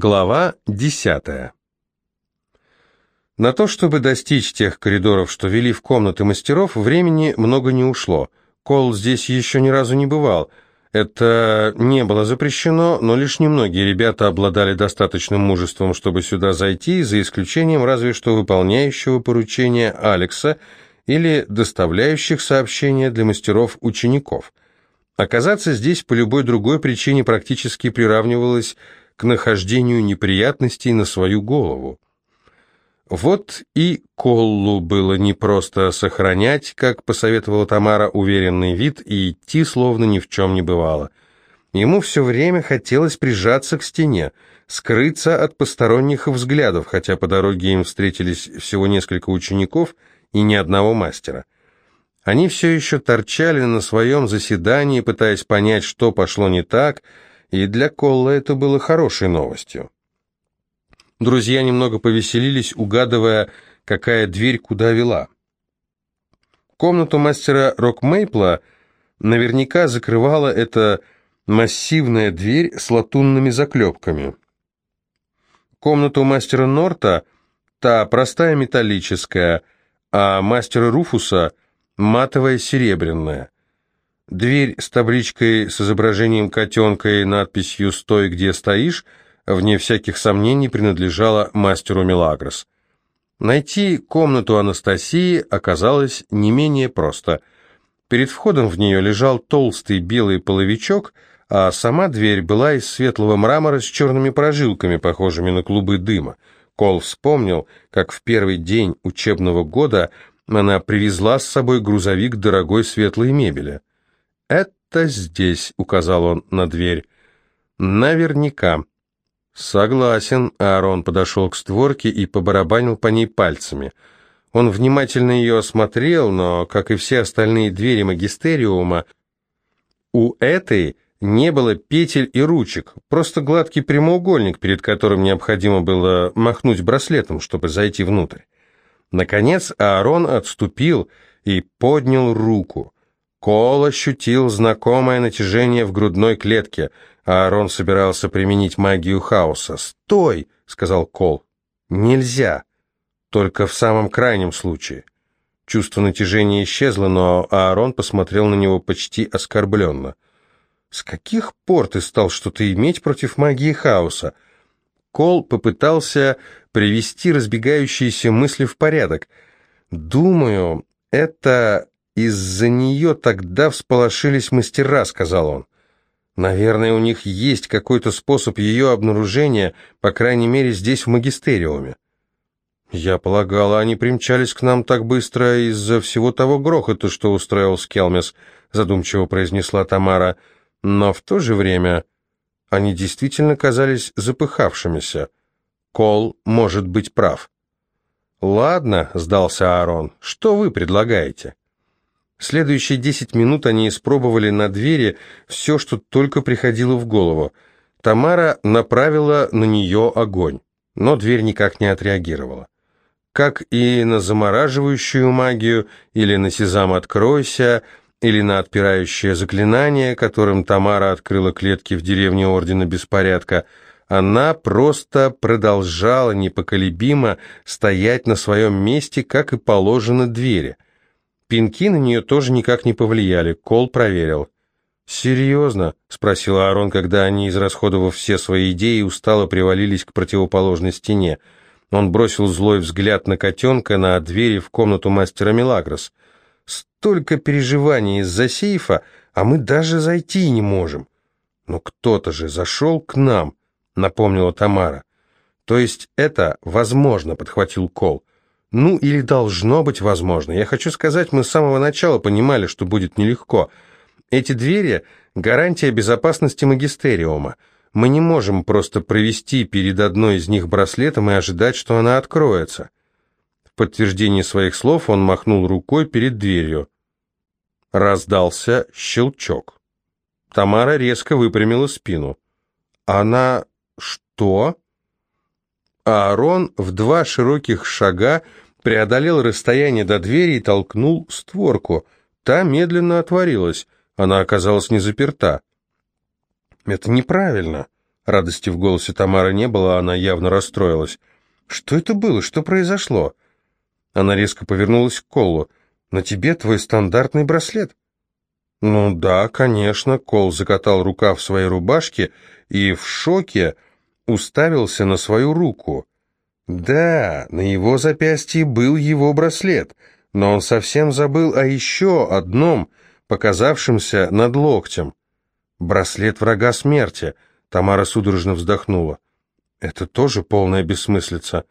Глава 10. На то, чтобы достичь тех коридоров, что вели в комнаты мастеров, времени много не ушло. Кол здесь еще ни разу не бывал. Это не было запрещено, но лишь немногие ребята обладали достаточным мужеством, чтобы сюда зайти, за исключением разве что выполняющего поручения Алекса или доставляющих сообщения для мастеров учеников. Оказаться здесь по любой другой причине практически приравнивалось к нахождению неприятностей на свою голову. Вот и Коллу было непросто сохранять, как посоветовала Тамара, уверенный вид и идти, словно ни в чем не бывало. Ему все время хотелось прижаться к стене, скрыться от посторонних взглядов, хотя по дороге им встретились всего несколько учеников и ни одного мастера. Они все еще торчали на своем заседании, пытаясь понять, что пошло не так, и для Колла это было хорошей новостью. Друзья немного повеселились, угадывая, какая дверь куда вела. Комнату мастера Рок Мейпла наверняка закрывала эта массивная дверь с латунными заклепками. Комнату мастера Норта та простая металлическая, а мастера Руфуса матовая серебряная. Дверь с табличкой с изображением котенка и надписью «Стой, где стоишь» вне всяких сомнений принадлежала мастеру Мелагрос. Найти комнату Анастасии оказалось не менее просто. Перед входом в нее лежал толстый белый половичок, а сама дверь была из светлого мрамора с черными прожилками, похожими на клубы дыма. Кол вспомнил, как в первый день учебного года она привезла с собой грузовик дорогой светлой мебели. «Это здесь», — указал он на дверь. «Наверняка». «Согласен», — Аарон подошел к створке и побарабанил по ней пальцами. Он внимательно ее осмотрел, но, как и все остальные двери магистериума, у этой не было петель и ручек, просто гладкий прямоугольник, перед которым необходимо было махнуть браслетом, чтобы зайти внутрь. Наконец Аарон отступил и поднял руку. Кол ощутил знакомое натяжение в грудной клетке, а Аарон собирался применить магию хаоса. «Стой!» — сказал Кол. «Нельзя. Только в самом крайнем случае». Чувство натяжения исчезло, но Аарон посмотрел на него почти оскорбленно. «С каких пор ты стал что-то иметь против магии хаоса?» Кол попытался привести разбегающиеся мысли в порядок. «Думаю, это из-за нее тогда всполошились мастера», — сказал он. «Наверное, у них есть какой-то способ ее обнаружения, по крайней мере, здесь, в магистериуме». «Я полагала, они примчались к нам так быстро из-за всего того грохота, что устроил Скелмес», — задумчиво произнесла Тамара. «Но в то же время они действительно казались запыхавшимися. Кол может быть прав». «Ладно», — сдался Аарон, — «что вы предлагаете?» Следующие десять минут они испробовали на двери все, что только приходило в голову. Тамара направила на нее огонь, но дверь никак не отреагировала. Как и на замораживающую магию, или на «Сезам, откройся», или на отпирающее заклинание, которым Тамара открыла клетки в деревне Ордена Беспорядка, она просто продолжала непоколебимо стоять на своем месте, как и положено двери – Пинки на нее тоже никак не повлияли, Кол проверил. «Серьезно?» — спросил Аарон, когда они, израсходовав все свои идеи, устало привалились к противоположной стене. Он бросил злой взгляд на котенка на двери в комнату мастера Мелагрос. «Столько переживаний из-за сейфа, а мы даже зайти не можем». «Но кто-то же зашел к нам», — напомнила Тамара. «То есть это возможно», — подхватил Кол. Ну, или должно быть возможно. Я хочу сказать, мы с самого начала понимали, что будет нелегко. Эти двери – гарантия безопасности магистериума. Мы не можем просто провести перед одной из них браслетом и ожидать, что она откроется. В подтверждение своих слов он махнул рукой перед дверью. Раздался щелчок. Тамара резко выпрямила спину. «Она... что?» Аарон в два широких шага преодолел расстояние до двери и толкнул створку. Та медленно отворилась, она оказалась не заперта. «Это неправильно», Радости в голосе Тамары не было, она явно расстроилась. «Что это было? Что произошло?» Она резко повернулась к Колу. «На тебе твой стандартный браслет». «Ну да, конечно», — Кол закатал рукав своей рубашки и в шоке уставился на свою руку. Да, на его запястье был его браслет, но он совсем забыл о еще одном, показавшемся над локтем. Браслет врага смерти. Тамара судорожно вздохнула. Это тоже полная бессмыслица.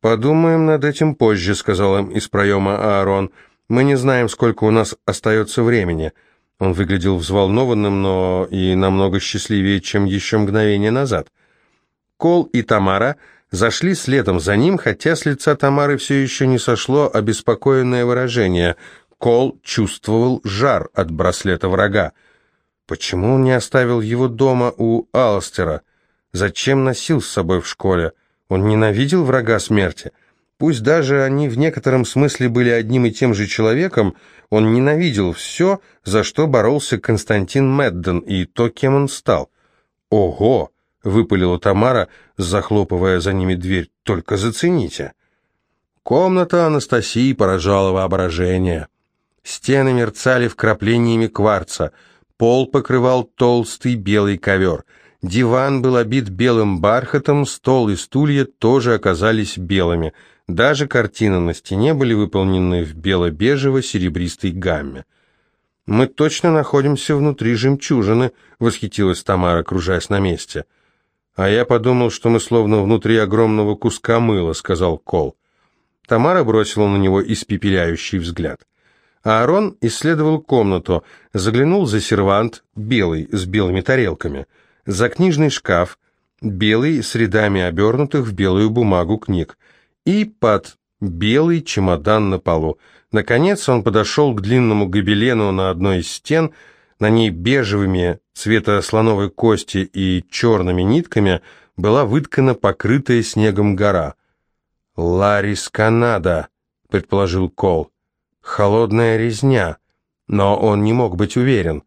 «Подумаем над этим позже», — сказал им из проема Аарон. «Мы не знаем, сколько у нас остается времени». Он выглядел взволнованным, но и намного счастливее, чем еще мгновение назад. Кол и Тамара зашли следом за ним, хотя с лица Тамары все еще не сошло обеспокоенное выражение. Кол чувствовал жар от браслета врага. Почему он не оставил его дома у Алстера? Зачем носил с собой в школе? Он ненавидел врага смерти. Пусть даже они в некотором смысле были одним и тем же человеком, он ненавидел все, за что боролся Константин Медден и то, кем он стал. «Ого!» — выпалила Тамара, захлопывая за ними дверь. «Только зацените!» Комната Анастасии поражала воображение. Стены мерцали вкраплениями кварца, пол покрывал толстый белый ковер — Диван был обит белым бархатом, стол и стулья тоже оказались белыми. Даже картины на стене были выполнены в бело-бежево-серебристой гамме. «Мы точно находимся внутри жемчужины», — восхитилась Тамара, кружась на месте. «А я подумал, что мы словно внутри огромного куска мыла», — сказал Кол. Тамара бросила на него испепеляющий взгляд. Аарон исследовал комнату, заглянул за сервант, белый, с белыми тарелками — за книжный шкаф, белый с рядами обернутых в белую бумагу книг, и под белый чемодан на полу. Наконец он подошел к длинному гобелену на одной из стен, на ней бежевыми цвета слоновой кости и черными нитками была выткана покрытая снегом гора. «Ларис Канада», — предположил Кол. «Холодная резня». Но он не мог быть уверен.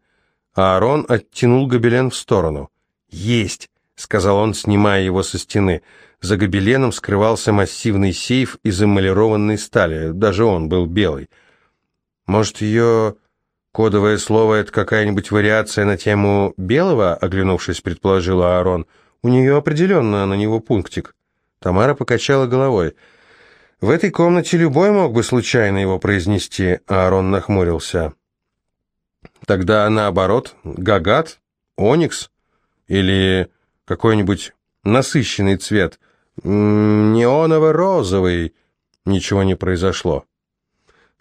Аарон оттянул гобелен в сторону. «Есть!» — сказал он, снимая его со стены. За гобеленом скрывался массивный сейф из эмалированной стали, даже он был белый. «Может, ее кодовое слово — это какая-нибудь вариация на тему белого?» — оглянувшись, предположила Аарон. «У нее определенно на него пунктик». Тамара покачала головой. «В этой комнате любой мог бы случайно его произнести», — Аарон нахмурился. «Тогда наоборот, Гагат? Оникс?» Или какой-нибудь насыщенный цвет, неоново-розовый. Ничего не произошло.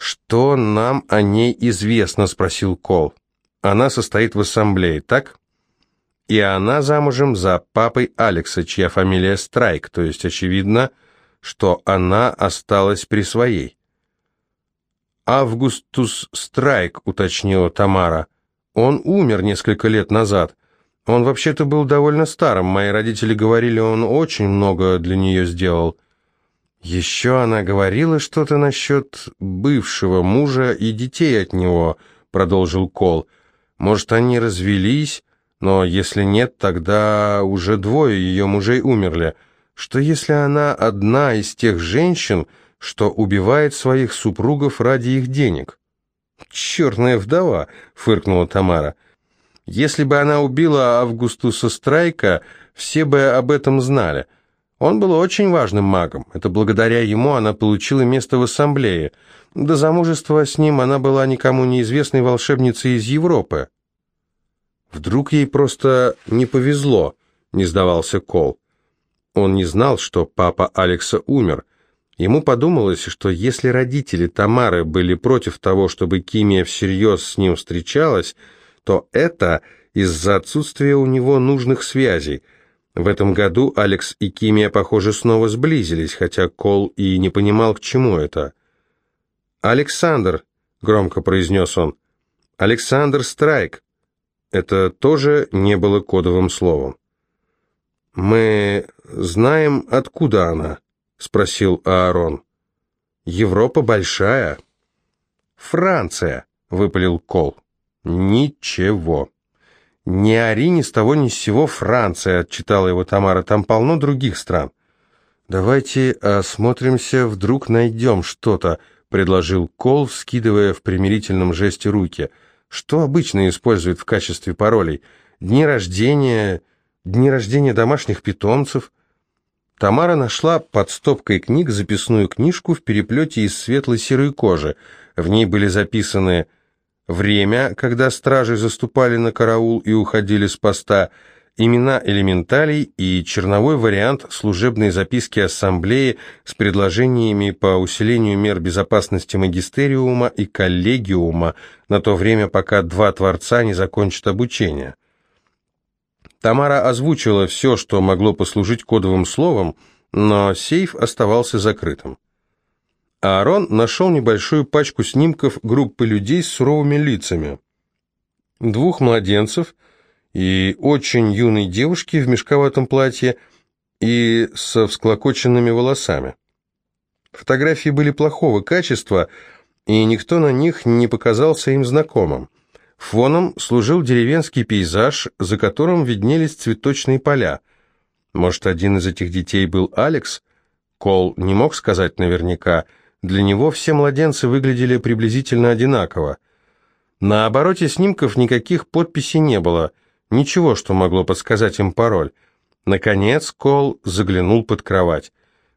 «Что нам о ней известно?» — спросил Кол. «Она состоит в ассамблее, так?» «И она замужем за папой Алекса, чья фамилия Страйк, то есть очевидно, что она осталась при своей». «Августус Страйк», — уточнила Тамара. «Он умер несколько лет назад. Он вообще-то был довольно старым. Мои родители говорили, он очень много для нее сделал. Еще она говорила что-то насчет бывшего мужа и детей от него, продолжил Кол. Может, они развелись, но если нет, тогда уже двое ее мужей умерли. Что если она одна из тех женщин, что убивает своих супругов ради их денег? «Черная вдова!» — фыркнула Тамара. Если бы она убила Августуса Страйка, все бы об этом знали. Он был очень важным магом. Это благодаря ему она получила место в ассамблее. До замужества с ним она была никому неизвестной волшебницей из Европы. Вдруг ей просто не повезло, не сдавался Кол. Он не знал, что папа Алекса умер. Ему подумалось, что если родители Тамары были против того, чтобы Кимия всерьез с ним встречалась, то это из-за отсутствия у него нужных связей. В этом году Алекс и Кимия, похоже, снова сблизились, хотя Кол и не понимал, к чему это. «Александр», — громко произнес он, — «Александр Страйк». Это тоже не было кодовым словом. «Мы знаем, откуда она?» — спросил Аарон. «Европа большая». «Франция», — выпалил Кол. Ничего. «Не ори ни с того ни с сего Франция», — отчитала его Тамара, — «там полно других стран». «Давайте осмотримся, вдруг найдем что-то», — предложил Кол, скидывая в примирительном жесте руки. «Что обычно используют в качестве паролей? Дни рождения, дни рождения домашних питомцев?» Тамара нашла под стопкой книг записную книжку в переплете из светло-серой кожи. В ней были записаны время, когда стражи заступали на караул и уходили с поста, имена элементалей и черновой вариант служебной записки ассамблеи с предложениями по усилению мер безопасности магистериума и коллегиума на то время, пока два творца не закончат обучение. Тамара озвучила все, что могло послужить кодовым словом, но сейф оставался закрытым. Аарон нашел небольшую пачку снимков группы людей с суровыми лицами. Двух младенцев и очень юной девушки в мешковатом платье и со всклокоченными волосами. Фотографии были плохого качества, и никто на них не показался им знакомым. Фоном служил деревенский пейзаж, за которым виднелись цветочные поля. Может, один из этих детей был Алекс? Кол не мог сказать наверняка. Для него все младенцы выглядели приблизительно одинаково. На обороте снимков никаких подписей не было, ничего, что могло подсказать им пароль. Наконец Кол заглянул под кровать.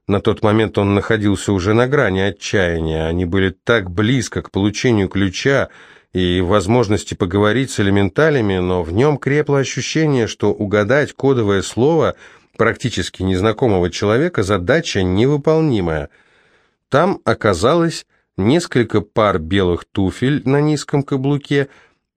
На тот момент он находился уже на грани отчаяния. Они были так близко к получению ключа, и возможности поговорить с элементалями, но в нем крепло ощущение, что угадать кодовое слово практически незнакомого человека задача невыполнимая. Там оказалось несколько пар белых туфель на низком каблуке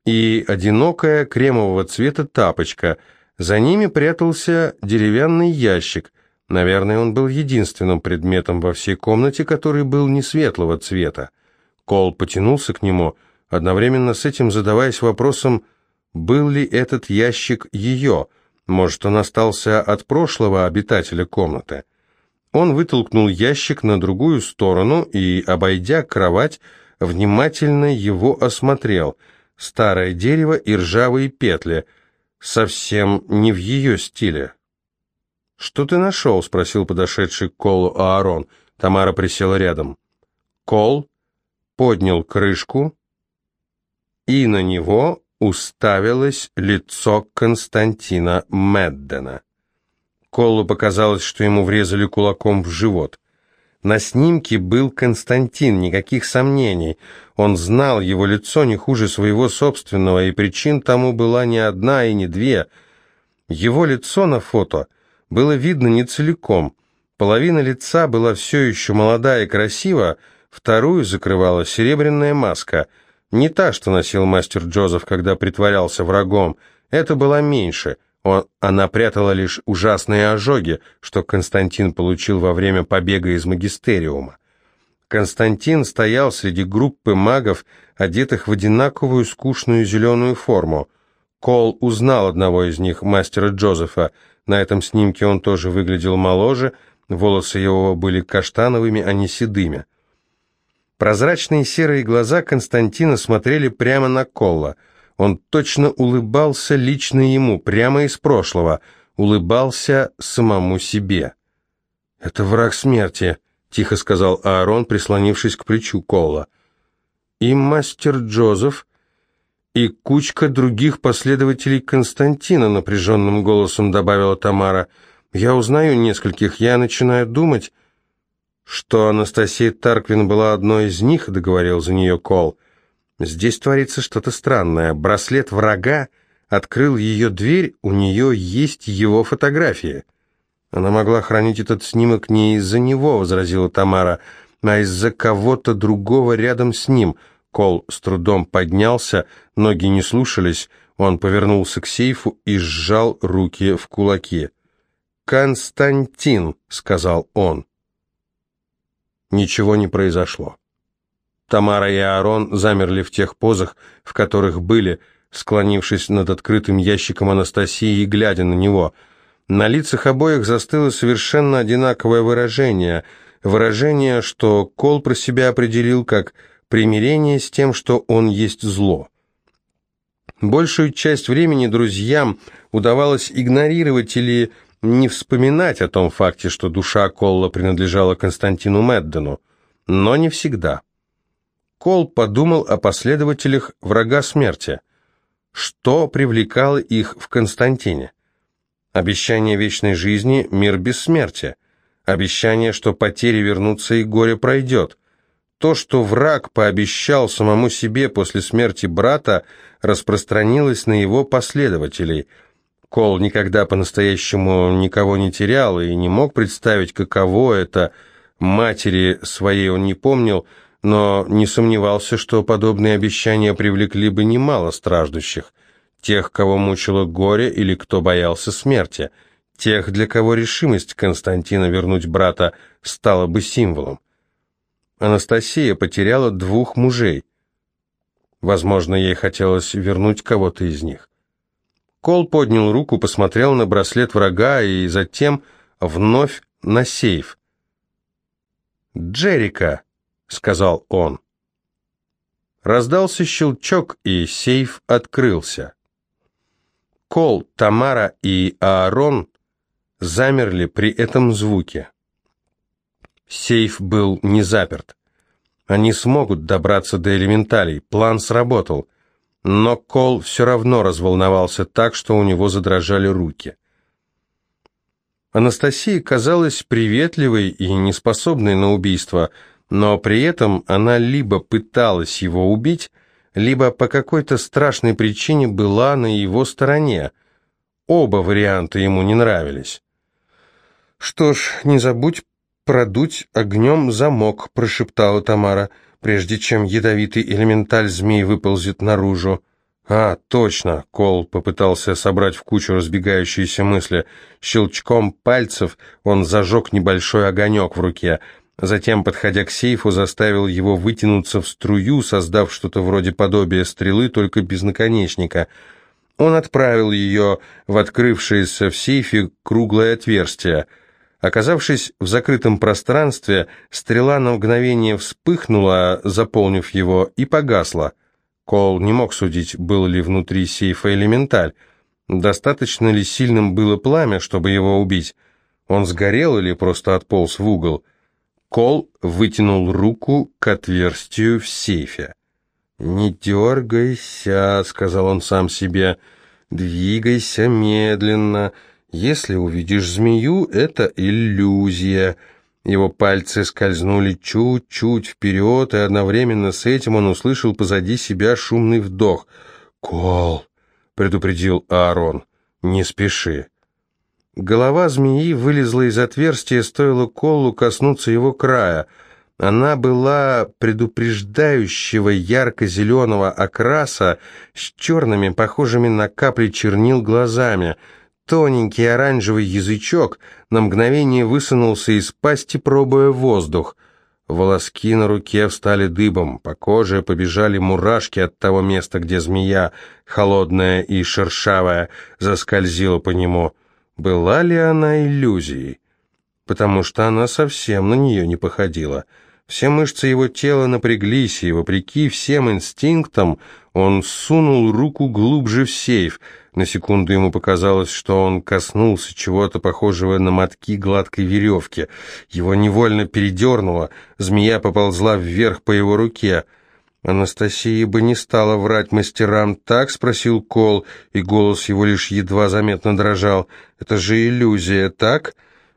и одинокая кремового цвета тапочка. За ними прятался деревянный ящик. Наверное, он был единственным предметом во всей комнате, который был не светлого цвета. Кол потянулся к нему — одновременно с этим задаваясь вопросом, был ли этот ящик ее, может, он остался от прошлого обитателя комнаты. Он вытолкнул ящик на другую сторону и, обойдя кровать, внимательно его осмотрел. Старое дерево и ржавые петли, совсем не в ее стиле. «Что ты нашел?» — спросил подошедший к Колу Аарон. Тамара присела рядом. Кол поднял крышку, и на него уставилось лицо Константина Меддена. Колу показалось, что ему врезали кулаком в живот. На снимке был Константин, никаких сомнений. Он знал его лицо не хуже своего собственного, и причин тому была не одна и не две. Его лицо на фото было видно не целиком. Половина лица была все еще молода и красива, вторую закрывала серебряная маска — не та, что носил мастер Джозеф, когда притворялся врагом. Это была меньше. Он, она прятала лишь ужасные ожоги, что Константин получил во время побега из магистериума. Константин стоял среди группы магов, одетых в одинаковую скучную зеленую форму. Кол узнал одного из них, мастера Джозефа. На этом снимке он тоже выглядел моложе, волосы его были каштановыми, а не седыми. Прозрачные серые глаза Константина смотрели прямо на Колла. Он точно улыбался лично ему, прямо из прошлого, улыбался самому себе. «Это враг смерти», — тихо сказал Аарон, прислонившись к плечу Колла. «И мастер Джозеф, и кучка других последователей Константина», — напряженным голосом добавила Тамара. «Я узнаю нескольких, я начинаю думать...» Что Анастасия Тарквин была одной из них, договорил за нее Кол. Здесь творится что-то странное. Браслет врага открыл ее дверь, у нее есть его фотографии. Она могла хранить этот снимок не из-за него, возразила Тамара, а из-за кого-то другого рядом с ним. Кол с трудом поднялся, ноги не слушались, он повернулся к сейфу и сжал руки в кулаки. «Константин», — сказал он. Ничего не произошло. Тамара и Аарон замерли в тех позах, в которых были, склонившись над открытым ящиком Анастасии и глядя на него. На лицах обоих застыло совершенно одинаковое выражение. Выражение, что Кол про себя определил как примирение с тем, что он есть зло. Большую часть времени друзьям удавалось игнорировать или не вспоминать о том факте, что душа Колла принадлежала Константину Меддену, но не всегда. Кол подумал о последователях врага смерти. Что привлекало их в Константине? Обещание вечной жизни, мир бессмертия. Обещание, что потери вернутся и горе пройдет. То, что враг пообещал самому себе после смерти брата, распространилось на его последователей. Кол никогда по-настоящему никого не терял и не мог представить, каково это. Матери своей он не помнил, но не сомневался, что подобные обещания привлекли бы немало страждущих, тех, кого мучило горе или кто боялся смерти, тех, для кого решимость Константина вернуть брата стала бы символом. Анастасия потеряла двух мужей. Возможно, ей хотелось вернуть кого-то из них. Кол поднял руку, посмотрел на браслет врага и затем вновь на сейф. «Джерика!» Сказал он. Раздался щелчок, и сейф открылся. Кол, Тамара и Аарон замерли при этом звуке. Сейф был не заперт. Они смогут добраться до элементалей, план сработал. Но Кол все равно разволновался так, что у него задрожали руки. Анастасия казалась приветливой и неспособной на убийство, но при этом она либо пыталась его убить, либо по какой-то страшной причине была на его стороне. Оба варианта ему не нравились. «Что ж, не забудь продуть огнем замок», — прошептала Тамара, прежде чем ядовитый элементаль змей выползет наружу. «А, точно!» — Кол попытался собрать в кучу разбегающиеся мысли. Щелчком пальцев он зажег небольшой огонек в руке — Затем, подходя к сейфу, заставил его вытянуться в струю, создав что-то вроде подобия стрелы, только без наконечника. Он отправил ее в открывшееся в сейфе круглое отверстие. Оказавшись в закрытом пространстве, стрела на мгновение вспыхнула, заполнив его, и погасла. Кол не мог судить, был ли внутри сейфа элементаль. Достаточно ли сильным было пламя, чтобы его убить? Он сгорел или просто отполз в угол? Кол вытянул руку к отверстию в сейфе. «Не дергайся», — сказал он сам себе, — «двигайся медленно. Если увидишь змею, это иллюзия». Его пальцы скользнули чуть-чуть вперед, и одновременно с этим он услышал позади себя шумный вдох. «Кол», — предупредил Аарон, — «не спеши». Голова змеи вылезла из отверстия, стоило Колу коснуться его края. Она была предупреждающего ярко-зеленого окраса с черными, похожими на капли чернил глазами. Тоненький оранжевый язычок на мгновение высунулся из пасти, пробуя воздух. Волоски на руке встали дыбом, по коже побежали мурашки от того места, где змея, холодная и шершавая, заскользила по нему — была ли она иллюзией? Потому что она совсем на нее не походила. Все мышцы его тела напряглись, и, вопреки всем инстинктам, он сунул руку глубже в сейф. На секунду ему показалось, что он коснулся чего-то похожего на мотки гладкой веревки. Его невольно передернуло, змея поползла вверх по его руке — «Анастасия бы не стала врать мастерам, так?» — спросил Кол, и голос его лишь едва заметно дрожал. «Это же иллюзия, так?»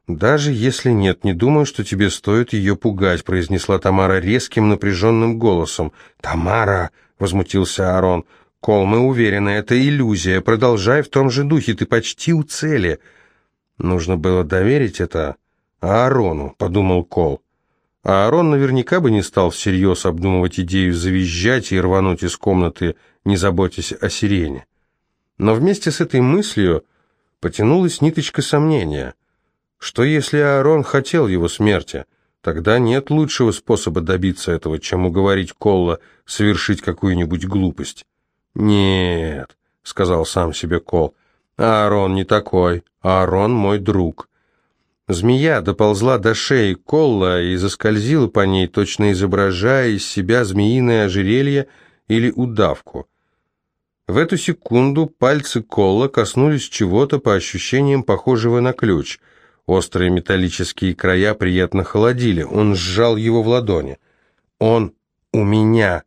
«Даже если нет, не думаю, что тебе стоит ее пугать», — произнесла Тамара резким напряженным голосом. «Тамара!» — возмутился Арон. «Кол, мы уверены, это иллюзия. Продолжай в том же духе, ты почти у цели». «Нужно было доверить это Аарону», — подумал Кол. А Аарон наверняка бы не стал всерьез обдумывать идею завизжать и рвануть из комнаты, не заботясь о сирене. Но вместе с этой мыслью потянулась ниточка сомнения. Что если Аарон хотел его смерти? Тогда нет лучшего способа добиться этого, чем уговорить Колла совершить какую-нибудь глупость. «Нет», — сказал сам себе Кол, — «Аарон не такой, Аарон мой друг». Змея доползла до шеи Колла и заскользила по ней, точно изображая из себя змеиное ожерелье или удавку. В эту секунду пальцы Колла коснулись чего-то по ощущениям похожего на ключ. Острые металлические края приятно холодили. Он сжал его в ладони. «Он у меня,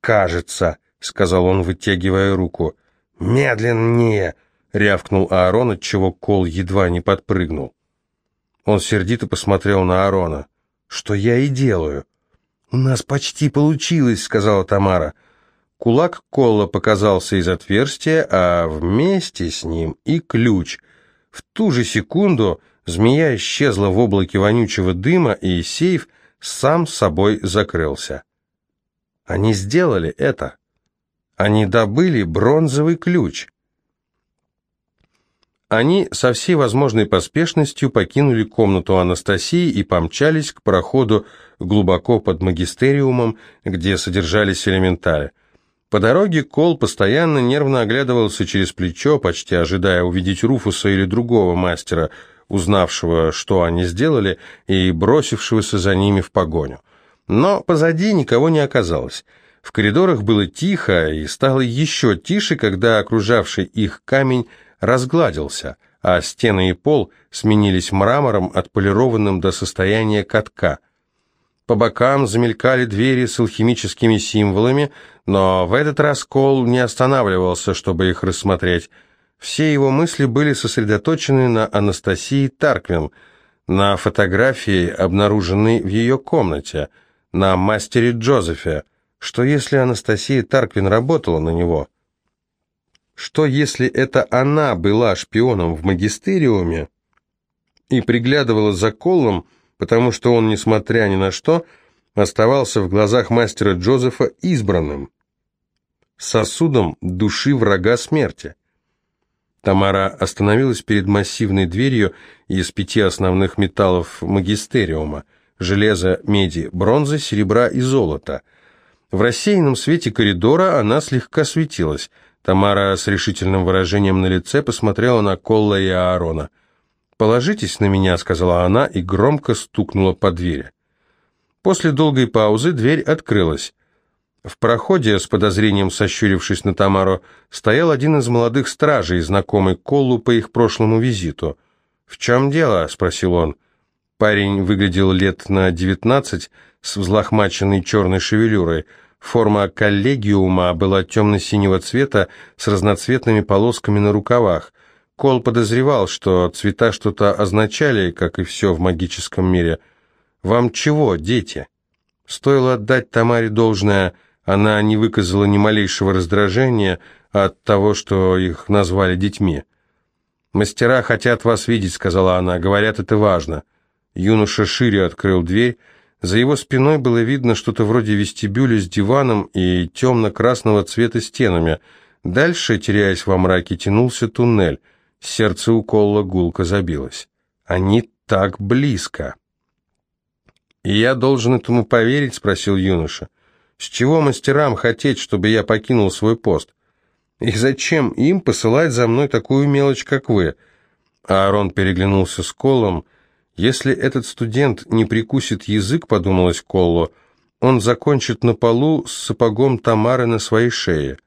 кажется», — сказал он, вытягивая руку. «Медленнее!» — рявкнул Аарон, отчего Кол едва не подпрыгнул. Он сердито посмотрел на Аарона. «Что я и делаю». «У нас почти получилось», — сказала Тамара. Кулак Колла показался из отверстия, а вместе с ним и ключ. В ту же секунду змея исчезла в облаке вонючего дыма, и сейф сам собой закрылся. Они сделали это. Они добыли бронзовый ключ. Они со всей возможной поспешностью покинули комнату Анастасии и помчались к проходу глубоко под магистериумом, где содержались элементали. По дороге Кол постоянно нервно оглядывался через плечо, почти ожидая увидеть Руфуса или другого мастера, узнавшего, что они сделали, и бросившегося за ними в погоню. Но позади никого не оказалось. В коридорах было тихо, и стало еще тише, когда окружавший их камень разгладился, а стены и пол сменились мрамором, отполированным до состояния катка. По бокам замелькали двери с алхимическими символами, но в этот раз Кол не останавливался, чтобы их рассмотреть. Все его мысли были сосредоточены на Анастасии Тарквин, на фотографии, обнаруженной в ее комнате, на мастере Джозефе. Что если Анастасия Тарквин работала на него? Что если это она была шпионом в магистериуме и приглядывала за Коллом, потому что он, несмотря ни на что, оставался в глазах мастера Джозефа избранным, сосудом души врага смерти? Тамара остановилась перед массивной дверью из пяти основных металлов магистериума – железа, меди, бронзы, серебра и золота. В рассеянном свете коридора она слегка светилась – Тамара с решительным выражением на лице посмотрела на Колла и Аарона. «Положитесь на меня», — сказала она и громко стукнула по двери. После долгой паузы дверь открылась. В проходе, с подозрением сощурившись на Тамару, стоял один из молодых стражей, знакомый Коллу по их прошлому визиту. «В чем дело?» — спросил он. Парень выглядел лет на девятнадцать, с взлохмаченной черной шевелюрой. Форма коллегиума была темно-синего цвета с разноцветными полосками на рукавах. Кол подозревал, что цвета что-то означали, как и все в магическом мире. «Вам чего, дети?» Стоило отдать Тамаре должное, она не выказала ни малейшего раздражения от того, что их назвали детьми. «Мастера хотят вас видеть», — сказала она, — «говорят, это важно». Юноша шире открыл дверь, за его спиной было видно что-то вроде вестибюля с диваном и темно-красного цвета стенами. Дальше, теряясь во мраке, тянулся туннель. Сердце у Колла гулко забилось. Они так близко. «И я должен этому поверить?» — спросил юноша. «С чего мастерам хотеть, чтобы я покинул свой пост? И зачем им посылать за мной такую мелочь, как вы?» Аарон переглянулся с Колом — если этот студент не прикусит язык, подумалось Колло, он закончит на полу с сапогом Тамары на своей шее.